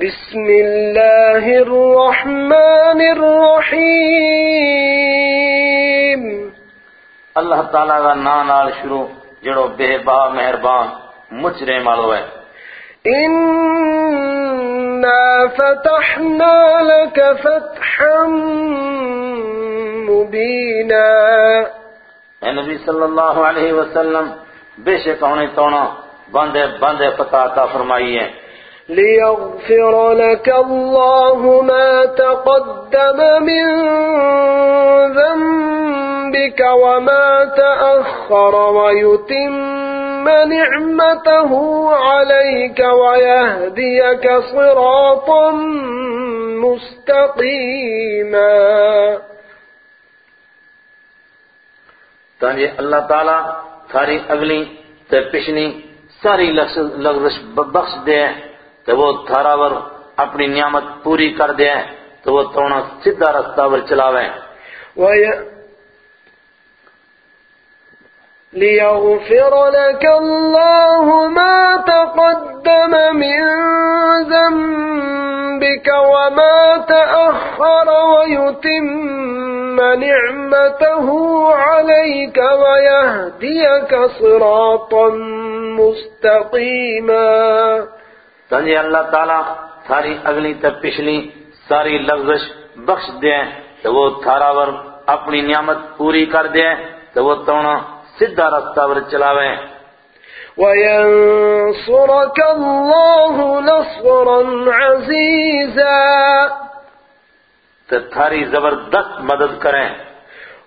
بسم الله الرحمن الرحيم. اللہ تعالیٰ کا نام نال شروع جڑو بے با مہربان مجھ رحم والو ہے إنا فتحنا لك فتحا مبينا. اے نبی صلی اللہ علیہ وسلم بے شک ہونے تونا بندے بندے فتح عطا فرمائی ہے۔ ليغفر لك الله ما تقدم من ذنبك وما تأخر ويتم نعمته عليك ويهديك صراطا مستقيما تانجے اللہ تعالیٰ ساری اگلی تے پچھلی ساری لغزش بخش دے تو وہ تھارا ور اپنی نعمت پوری کر دے تو وہ تونا سیدھا رستہ ور چلاوے وي... ليغفر لك الله ما تقدم من ذنبك وما تأخر ويتم نعمته عليك ويهديك صراطا مستقيما۔ تانجے اللہ تعالیٰ ساری اگلی تے پچھلی ساری لغزش بخش دے تو وہ تھارا ور اپنی نعمت پوری کر دے تو وہ تونا سیدھا رستہ ور چلاوے۔ وينصرك الله نصرا عزيزا۔ تو تھاری زبردست مدد کریں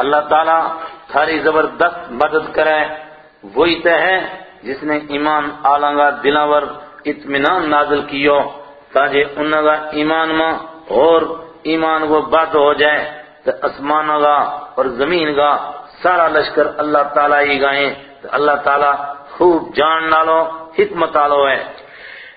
اللہ تعالیٰ تھاری زبردست مدد کرے وہی تے ہے جس نے ایمان آلنگا دلاور اطمینان نازل کیو تاجے انہاں کا ایمان ماں اور ایمان وہ بات ہو جائے۔ تو اسمانوں کا اور زمین کا سارا لشکر اللہ تعالیٰ ہی گائیں۔ تو اللہ تعالیٰ خوب جان نالو حکمت آلو ہے۔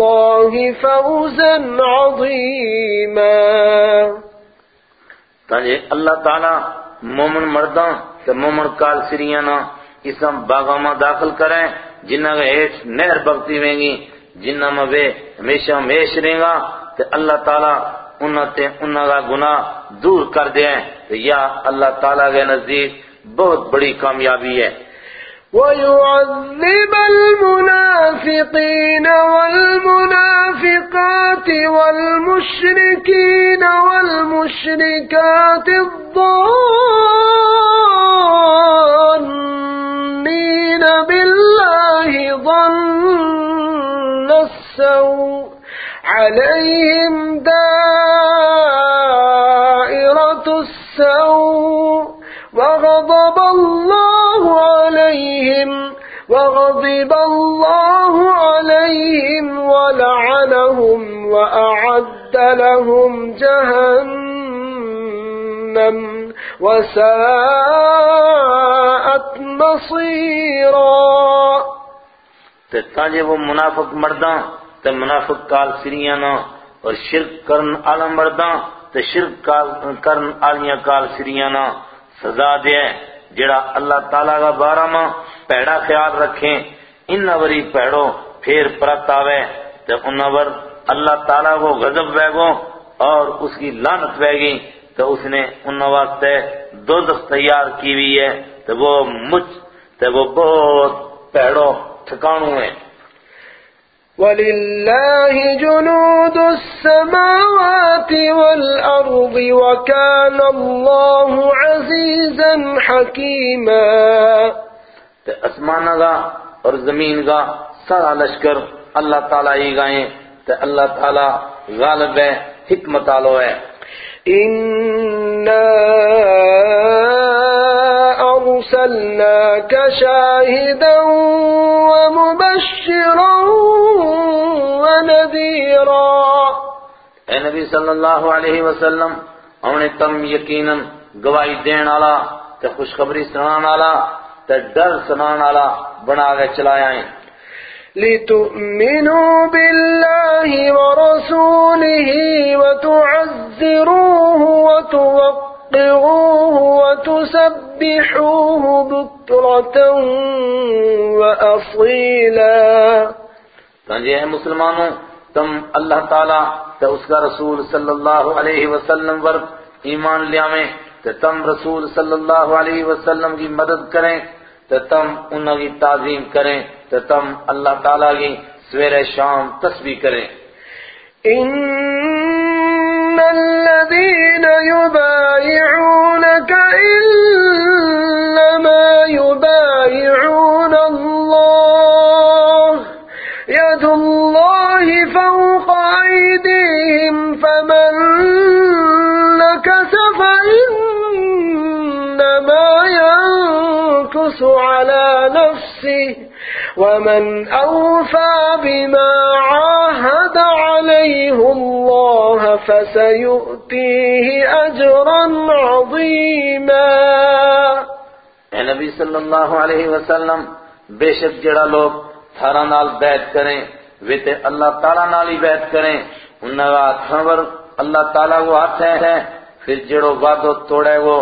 الله فوزا عظيما. تاجے اللہ تعالیٰ مومن مرداں تے مومن کال سریانا اسم باغاں میں داخل کریں، جنہاں کے ہیٹ نہر بگتی ہوئیں گی، جنہاں میں وہ ہمیشہ ہمیش رہیں گا، تے اللہ تعالیٰ انہاں تے انہاں کا گناہ دور کر دیں تو یا اللہ تعالیٰ کے نزدیک بہت بڑی کامیابی ہے۔ ويعذب المنافقين والمنافقات والمشركين والمشركات الظانين بالله ظن السوء عليهم دائرة لهم جهنم وساءت مصيرا. تے تاجے وہ منافق مرداں، تے منافق کال سریاں سریانا اور شرک کرن آلا مرداں، تے شرک کرن آلیاں کال سریاں سریانا سزا دے جڑا اللہ تعالیٰ کا بارہ ماں پیڑا خیال رکھیں ان وری پیڑو پھر پرت آوے، تے انور اللہ تعالیٰ کو غضب ویگو اور اس کی لانت ویگی تو اس نے ان واسطے دوزخ تیار کی ہوئی ہے تو وہ مجھ تو وہ بہت پیڑو ٹھکانو ہے ولله جنود السماوات والأرض وكان الله عزيزا حكيما۔ تے اسمانہ گا اور زمین گا سارا لشکر اللہ تعالیٰ ہی گائیں تے اللہ تعالیٰ غالب ہے حکمت آلو ہے۔ إنا أرسلناك شاهدا ومبشرا ونذيرا۔ اے نبی صلی اللہ علیہ وسلم اونے تم یقیناً گواہی دین والا تے خوشخبری سنان والا تے ڈر سنان والا بنا کے چلایا ہیں لتؤمنوا بالله ورسوله وتعزروه وتوقروه وتسبحوه بكرة وأصيلا تنجے ہیں مسلمانوں، تم اللہ تعالیٰ تے اس کا رسول صلی اللہ علیہ وسلم ور ایمان لیامیں تے تم رسول صلی اللہ علیہ وسلم کی مدد کریں، تے تم انہوں کی تعظیم کریں۔ تے تم اللہ تعالیٰ کی سویر شام تسبیح کریں۔ إن الذين يبايعونك إنما يبايعون الله يد الله فوق أيديهم فمن نكس فإنما ينكس على نفسه ومن أوفى بما عاهد عليه الله فسيؤتيه أجرا عظيما اے نبی صلی اللہ علیہ وسلم، بے شک جڑا لوگ تھارا نال بیعت کریں وہ تے اللہ تعالیٰ نال ہی بیعت کریں، انہاں کا ہاتھاں ور اللہ تعالیٰ کو ہاتھ ہے پھر جڑو وعدو توڑے گو،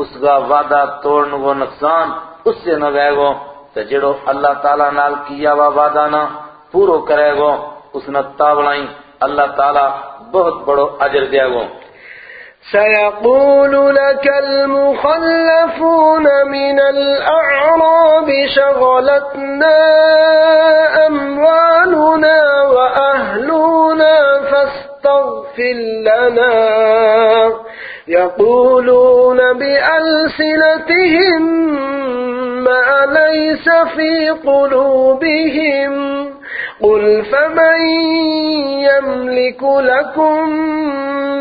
اس کا وعدہ توڑن کو نقصان، اس سے نہ گئے گو تے جڑو اللہ تعالیٰ نال کیا وا وعدہ پورو کرے گو، اس نے تاولائیں اللہ تعالیٰ بہت بڑو اجر دے گو۔ سيقول لك المخلفون من الأعراب شغلتنا أموالنا وأهلنا فاستغفر لنا يقولون بألسنتهم ما ليس في قلوبهم. قل فمن يملك لكم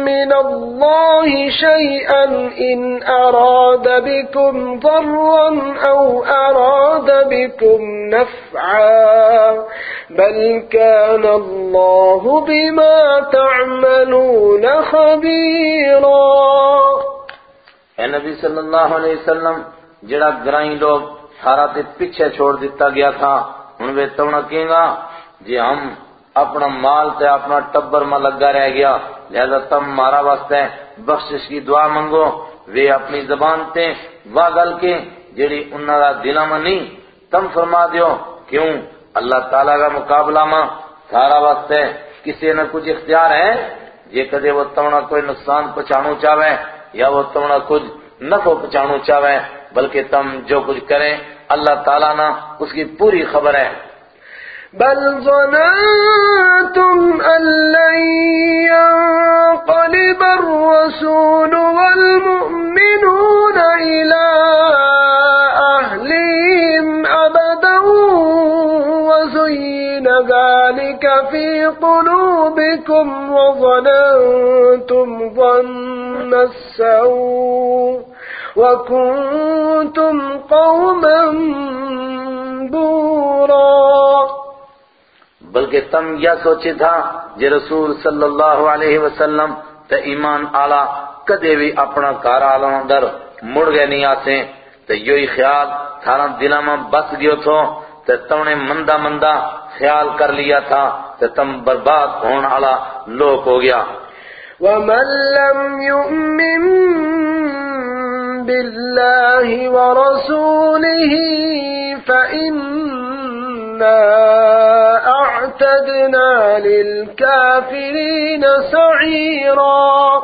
من الله شيئا إن أراد بكم ضرا أو أراد بكم نفعا بل كان الله بما تعملون خبيرا اے نبی صلی اللہ علیہ وسلم، جڑا گرائیں لوگ سارا تے پیچھے چھوڑ دیتا گیا تھا ان میں تونا کہیں گا جی ہم اپنا مال تے اپنا ٹبر میں لگا رہ گیا، لہذا تم مارا واسطے بخشش کی دعا منگو۔ وہ اپنی زبان تے وا گل کے جڑی انہاں دا دلاں میں نہیں۔ تم فرما دیو، کیوں؟ اللہ تعالیٰ کا مقابلہ ماں سارا واسطے کسی نہ کچھ اختیار ہے؟ یہ کدے وہ تونا کوئی نقصان پہنچانو چاہے یا وہ تونا کچھ نفع پہنچانو چاہے بلکہ تم جو کچھ کریں، اللہ تعالیٰ نہ اس کی پوری خبر ہے۔ بل ظننتم أن لن ينقلب الرسول والمؤمنون إلى أهلهم أبدا وزين ذلك في قلوبكم وظننتم ظن السوء۔ وكنتم قوما بورا بلکہ تم یہ سوچے تھا جے رسول صلی اللہ علیہ وسلم تے ایمان آلا کدے بھی اپنا کار آلوں در مڑ گئے نہیں آسیں تے یہی خیال تھارا دلہ میں بس گئے تھو۔ تے تم نے مندہ مندہ خیال کر لیا تھا۔ تے تم برباد ہون آلا لوگ ہو گیا۔ ومن لم يؤمن بالله ورسوله فإنا أعتدنا للكافرين سعيرا.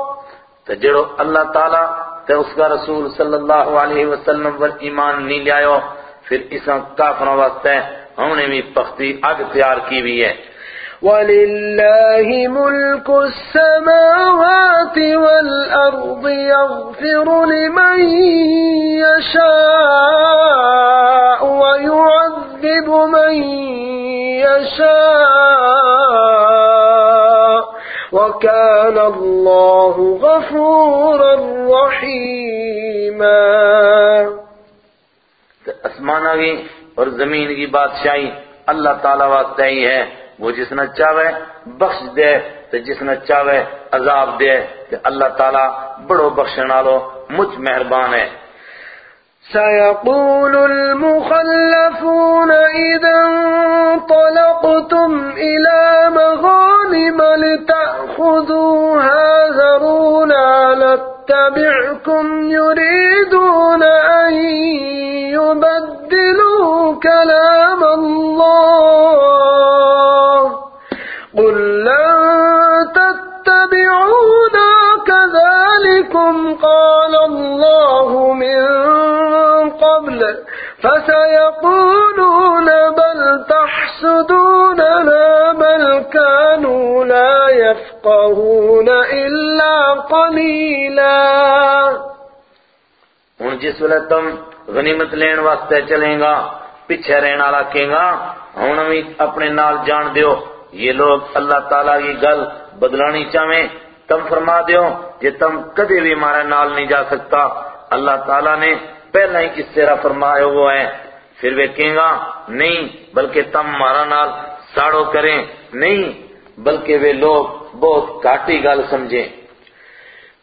تے اللہ تعالیٰ تے اس کا رسول صلی اللہ علیہ وسلم پر ایمان نہیں لیاؤ پھر اساں کافروں واسطے ہم نے بھی پختی اگ تیار کی بھی ہے۔ ولله ملك السماوات والأرض يغفر لمن يشاء ويعذب من يشاء وكان الله غفورا رحيما اسمانہ اور زمین کی بادشاہی اللہ تعالیٰ واسطے ہی ہے۔ وہ جس نے چاہے بخش دے تو جس نے چاہے عذاب دے تو اللہ تعالیٰ بڑو بخشن والو مجھ مہربان ہے۔ سيقول المخلفون إذا انطلقتم إلى مغانم لتأخذوها ذرونا نتبعكم يريدون أن يبدلوا كلام الله الله من قبل فسيقولون بل تحسدوننا بل كانوا لا يفقهون إلا قليلا. ہوں جس ویلے تم غنیمت لین واسطے چلیں گا، پیچھے رہن والا کہیں گا، ہوں بھی اپنے نال جان دیو، یہ لوگ اللہ تعالیٰ کی گل بدلانی چاہیں تم فرما دیو کہ تم کدی بھی ہمارے نال نہیں جا سکتا اللہ تعالیٰ نے پہلے ہی اس طرح فرمایا وہ ہے پھر وہ کہیں گا، نہیں، بلکہ تم مارا نال ساڑو کریں۔ نہیں، بلکہ وہ لوگ بہت کاٹی گل سمجھیں۔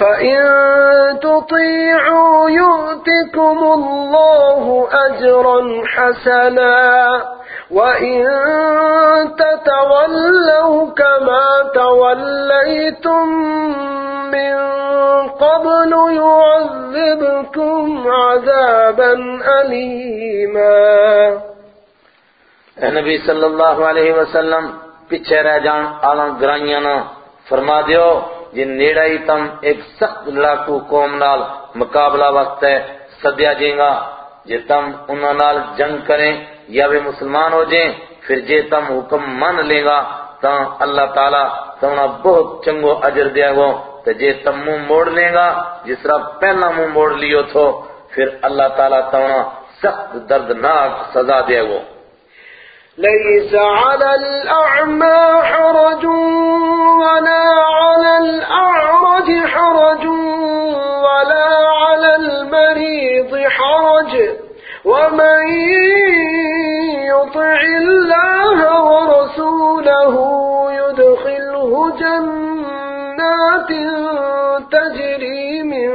فإن تطيعوا يؤتكم الله أجرا حسنا وإن تتولوا كما توليتم من قبل يعذبكم عذابا أليما اے نبی صلی اللہ علیہ وسلم، پیچھے رہ جان، آلہ گرائیاں نہ فرما دیو۔ جن نیڑا ہی تم ایک سخت لڑاکو قوم نال مقابلہ وقت ہے، سدیا جیں گا۔ جے تم انہاں نال جنگ کریں یا وہ مسلمان ہو جائیں، پھر جے تم حکم من لے گا تا اللہ تعالیٰ تمہارا بہت چنگو اجر دیا گو۔ تو جے تم منہ موڑ لے گا، جس طرح پہلا منہ موڑ لیو تھو، پھر اللہ تعالیٰ تمہارا سخت دردناک سزا دیا گو۔ ليس على الأعمى حرج ولا الأعرج حرج ولا على المريض حرج. ومن يطع الله ورسوله يدخله جنات تجري من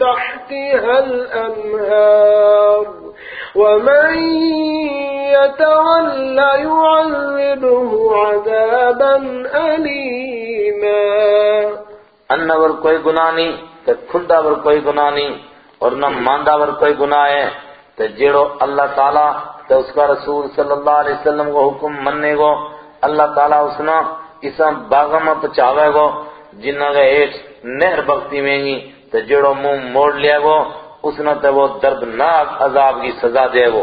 تحتها الأنهار. ومن يتولى يعذبه عذابا أليما. ان ور کوئی گناہ نہیں تے کھندا ور کوئی گناہ نہیں اور نہ ماندا ور کوئی گناہ ہے تے جیڑو اللہ تعالیٰ تے اس کا رسول صلی اللہ علیہ وسلم کو حکم مننے گو، اللہ تعالیٰ اس نے اسا باغ میں پچاوے گو، جنہ کے ایٹ نہر بختی میں گی تے جیڑو منہ موڑ لیا گو، اس نے تے وہ دردناک عذاب کی سزا دے گو۔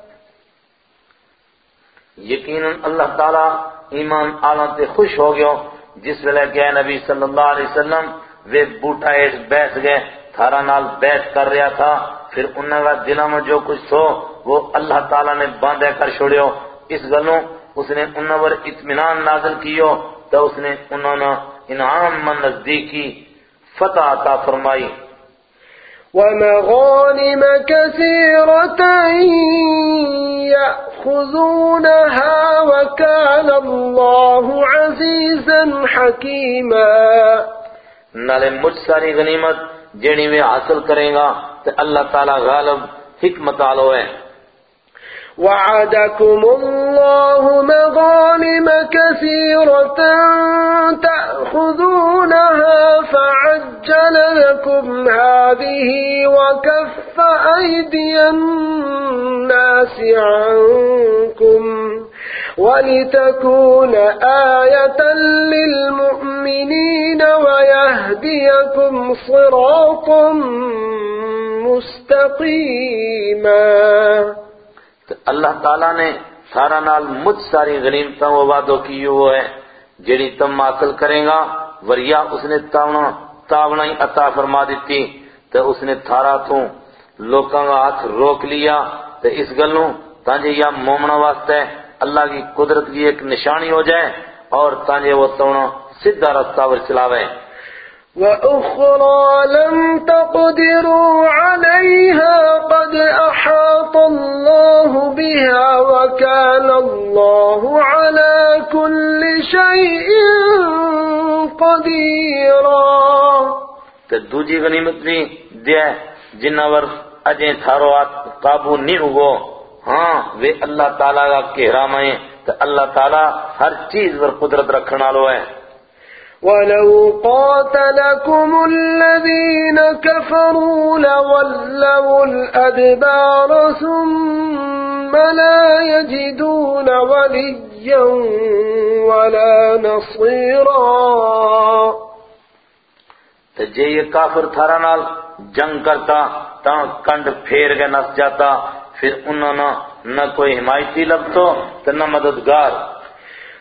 یقیناً اللہ تعالیٰ ایمان آلہ تے خوش ہو گیا جس ویلے کہ نبی صلی اللہ علیہ وسلم وہ بوٹا ایٹ بیٹھ گئے، تھارا نال بیٹھ کر رہا تھا۔ پھر انہوں کا دلوں میں جو کچھ تھو، وہ اللہ تعالیٰ نے باندھے کر چھوڑیو۔ اس گلوں اس نے انہوں پر اطمینان نازل کیو تو اس نے انہوں نے انعام من نزدیکی فتح عطا فرمائی۔ ومغانم كثيرة يأخذونها وكان الله عزيزا حكيما نالے مجھ ساری غنیمت جنی میں حاصل کریں گا تو اللہ تعالیٰ غالب حکمت آلو ہے۔ وعدكم الله مغانم كثيرة تأخذونها فعجل لكم هذه وكف أيدي الناس عنكم ولتكون آية للمؤمنين ويهديكم صراطا مستقيما اللہ تعالیٰ نے سارا نال مجھ ساری غنیمتاں وہ وعدو کی وہ ہے جڑی تم حاصل کریں گا، وریا اس نے تاونا تاونا ہی عطا فرما دیتی تو اس نے تھارا تو لوکاں کا ہاتھ روک لیا تو اس گلوں تانجے یا مومنا واسطے اللہ کی قدرت کی ایک نشانی ہو جائے، اور تانجے وہ تونا سدھا رستہ ور چلاوے۔ وأخرى لم تقدروا عليها قد أحاط الله بها وكان الله على كل شيء قديرا. تو دوجی غنیمت بھی دیا جنہ ور اجیں تھارو آت قابو نہیں ہوگو۔ ہاں وہ اللہ تعالیٰ کا کہرام ہیں تو اللہ تعالیٰ ہر چیز پر قدرت رکھنا لو ہے۔ ولو قاتلكم الذين كفروا لولوا الأدبار ثم لا يجدون وليا ولا نصيرا. تو جے یہ کافر تھارا نال جنگ کرتا تا کنڈ پھیر کے نس جاتا، پھر انہوں نہ کوئی حمایتی لبتو تو نہ مددگار۔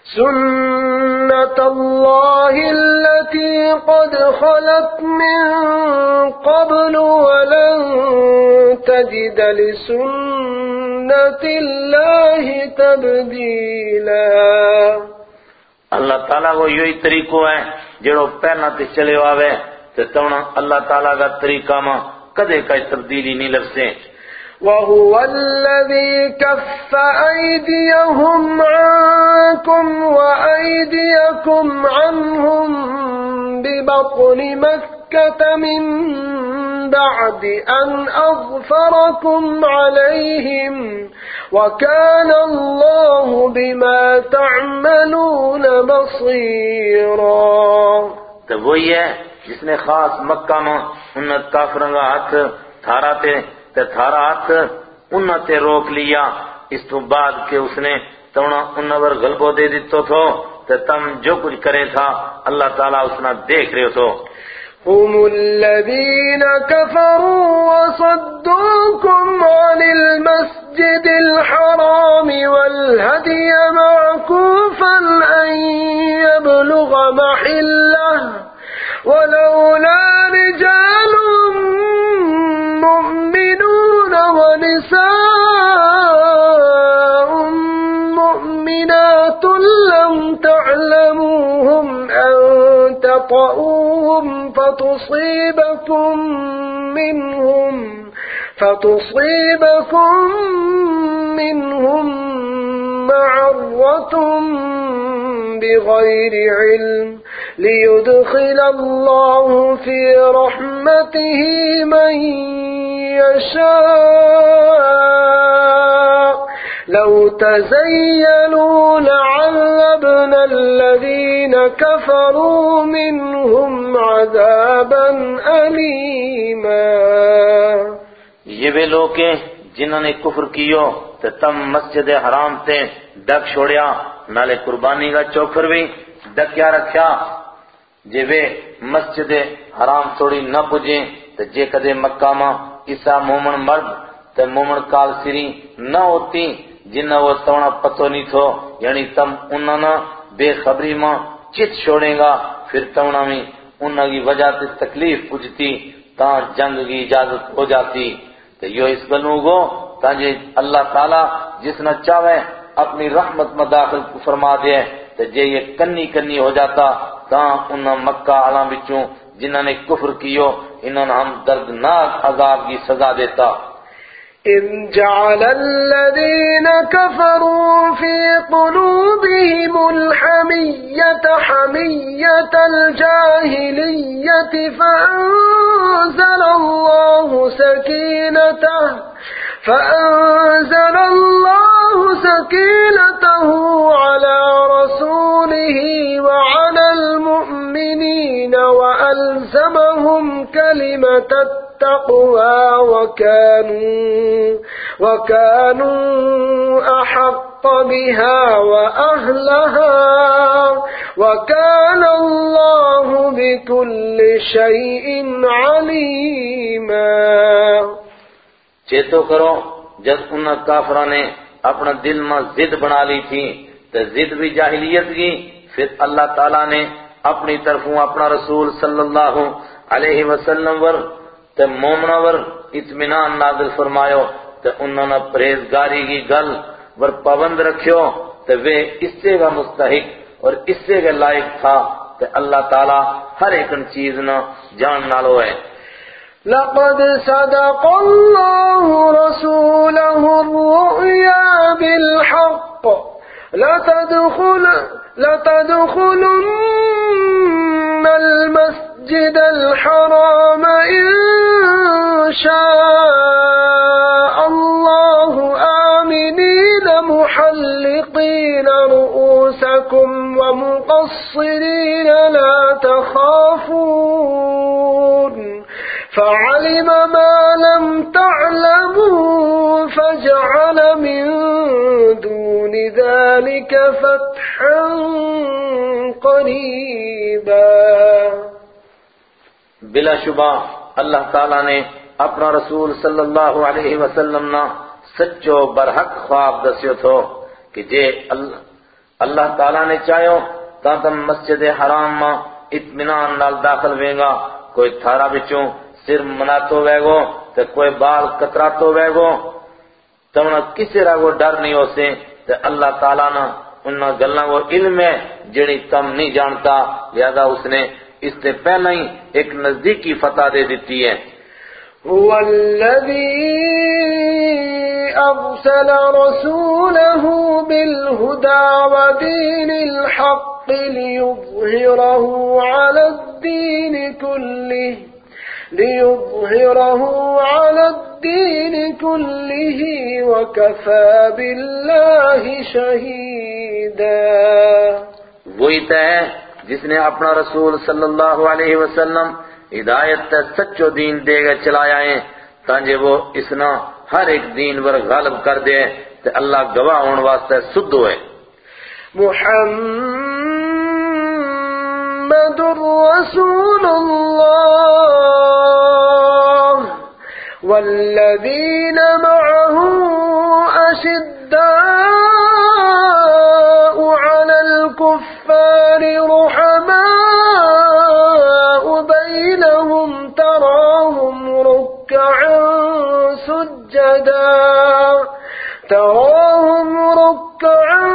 سنة الله التي قد خلت من قبل ولن تجد لسنة الله تبديلا اللہ تعالیٰ کو یہی طریقہ ہے، جڑو پہنا تے چلے آوے، تے تونا اللہ تعالیٰ کا طریقہ ماں کدے کا تبدیلی نہیں لفظیں وهو الذي كف أيديهم عنكم وأيديكم عنهم ببطن مكة من بعد أن أظفركم عليهم وكان الله بما تعملون بصيرا تو وہی ہے جس نے خاص مکہ میں ان کافروں کا ہاتھ تھارا تے تے تھارا ہاتھ انہاں تے روک لیا۔ اس تو بعد کہ اس نے تونا انہاں پر غلبو دے دیتو تھو تے تم جو کچھ کرے تھا، اللہ تعالیٰ اس نے دیکھ رہے تھو هم الذين كفروا وصدوكم عن المسجد الحرام والهدي معكوفا أن يبلغ محله ولولا رجال ونساء مؤمنات لم تعلموهم أن تطؤوهم فتصيبكم منهم فتصيبكم منهم معرة بغير علم ليدخل الله في رحمته من يشاء. لو تزينوا لعذبنا الذين كفروا منهم عذابا أليما. یہ وہ لوگ ہیں جنہوں نے کفر کیو تے تم مسجد حرام تے ڈک چھوڑیا، نالے قربانی کا چوکھر بھی ڈکیا رکھیا۔ جے وے مسجد حرام تھوڑی نہ پجیں تے جے کدے مکہ ماں عیسیٰ مومن مرد تے مومن کال سری نہ ہوتی جنہ وہ تونا پتو نہیں تھو یعنی تم انہوں نے بے خبری ماں چت چھوڑیں گا پھر تونا میں انہوں کی وجہ تے تکلیف پجتی تاں جنگ کی اجازت ہو جاتی تو یہ اس گلوں کو تانجے اللہ تعالیٰ جس نہ چاہے اپنی رحمت میں داخل فرما دے تو جے یہ کنی کنی ہو جاتا تاں انہاں مکہ عالم بچوں جنہاں نے کفر کیو انہوں نے ہم دردناک عذاب کی سزا دیتا۔ إذ جعل الذين كفروا في قلوبهم الحمية حمية الجاهلية فأنزل الله سكينته فأنزل الله سكينته على رسوله وعلى المؤمنين وألزمهم كلمة التقوى وكانوا, وكانوا أحق بها وأهلها وكان الله بكل شيء عليما چیتو کرو۔ جب ان کافروں نے اپنا دل میں زد بنا لی تھی، تو زد بھی جاہلیت کی۔ پھر اللہ تعالیٰ نے اپنی طرفوں اپنا رسول صلی اللہ علیہ وسلم ور تے مومنا ور اطمینان نازل فرمایو۔ تے انہوں نے پرہیزگاری کی گل ور پابند رکھیو۔ تے وہ اس سے کا مستحق اور اس سے کا لائق تھا۔ تے اللہ تعالیٰ ہر ایک چیز نہ جان نالو ہے۔ لقد صدق الله رسوله الرؤيا بالحق. لتدخل لتدخلن المسجد الحرام إن شاء الله. آمنين محلقين رؤوسكم ومقصرين لا تخافون. فعلم ما لم تعلموا فجعل من دون ذلك فتحا قريبا. بلا شبہ اللہ تعالیٰ نے اپنا رسول صلی اللہ علیہ وسلم نا سچو برحق خواب دسیو تھو کہ جے اللہ تعالیٰ نے چاہیو تا تم مسجد حرام ماں اطمینان نال داخل وینگا کوئی تھارا بچوں سر مناتو ویگو تے کوئی بال کتراتو ویگو تمنا کسی را وہ ڈر نہیں ہو سے تے اللہ تعالیٰ نا انہا گلنا وہ علم ہے جنی تم نہیں جانتا لہذا اس نے اس سے پہلے ہی ایک نزدیکی فتح دے دیتی ہے۔ هو الذي أرسل رسوله بالهدى ودين الحق ليظهره على الدين كله ليظهره على الدين كله وكفى بالله شهيدا. وہی تو ہے جس نے اپنا رسول صلی اللہ علیہ وسلم ہدایت تے سچو دین دے گا چلایا ہے تانجے وہ اسنا ہر ایک دین ور غالب کر دے تے اللہ گواہ ہون واسطے سدھ ہوئے محمد رسول الله والذين معه أشداء على الكفار رحماء بينهم تراهم ركعا سجدا. تراهم ركعا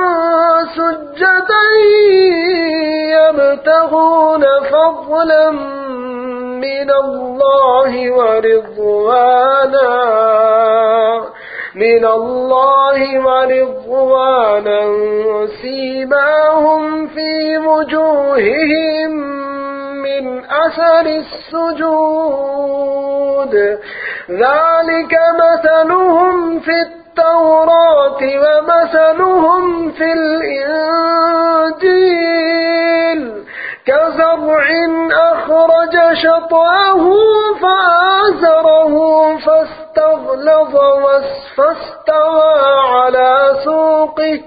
سجدا يبتغون فضلا من الله ورضوانا. من الله ورضوانا. سيماهم في وجوههم من أثر السجود. ذلك مثلهم في التوراة ومثلهم في الإنجيل. كزرع أخرج شطأه فآزره فاستغلظ فاستوى على سوقه.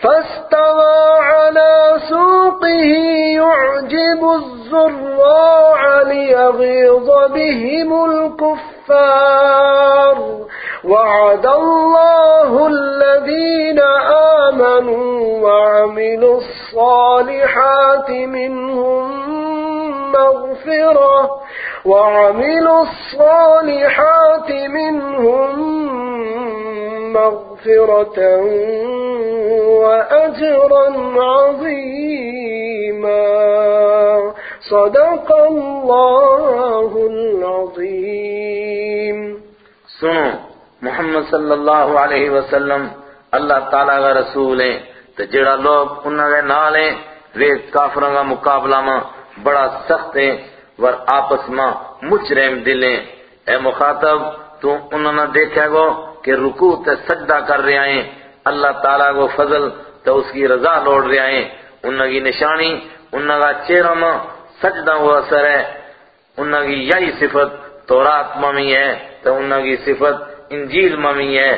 فاستوى على سوقه يعجب الزراع ليغيظ بهم الكفار. وعد الله الذين آمنوا وعملوا الصالحات الصالحات منهم مغفرة وعملوا الصالحات منهم مغفرة وأجرا عظيما. صدق الله العظيم. سنو، محمد صلی اللہ علیہ وسلم اللہ تعالیٰ کا رسول ہیں۔ تو جڑا لوگ انہوں نے نال ہیں وہ کافروں کا مقابلہ میں بڑا سخت ہیں، ور آپس میں مچ دل ہیں۔ اے مخاطب، تو انہوں نے دیکھا گو کہ رکوع تے سجدہ کر رہے ہیں۔ اللہ تعالیٰ کو فضل تو اس کی رضا لوڑ رہے ہیں۔ انہوں کی نشانی انہوں کا چہرہ میں سجدہ ہوا اثر ہے۔ انہوں کی یہی صفت تورات ممی ہے تو انہوں کی صفت انجیل ممی ہے۔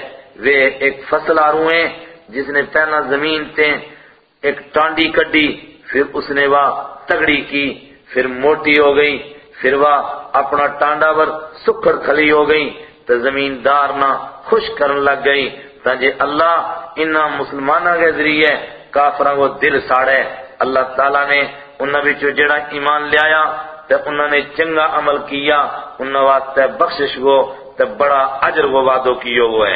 وہ ایک فصل آرو ہیں۔ جس نے پہلا زمین تے ایک ٹانڈی کڈی، پھر اس نے وہ تگڑی کی، پھر موٹی ہو گئی، پھر وہ اپنا ٹانڈا ور سکھڑ کھلی ہو گئی تو زمین دار نہ خوش کرن لگ گئی۔ تاجے اللہ انہ مسلمانہ کے ذریعے کافروں کو دل ساڑے۔ اللہ تعالیٰ نے انہوں بچوں جڑا ایمان لے آیا تو انہوں نے چنگا عمل کیا انہوں واسطے بخشش کو تو بڑا عجر وہ وعدوں کیو ہوئے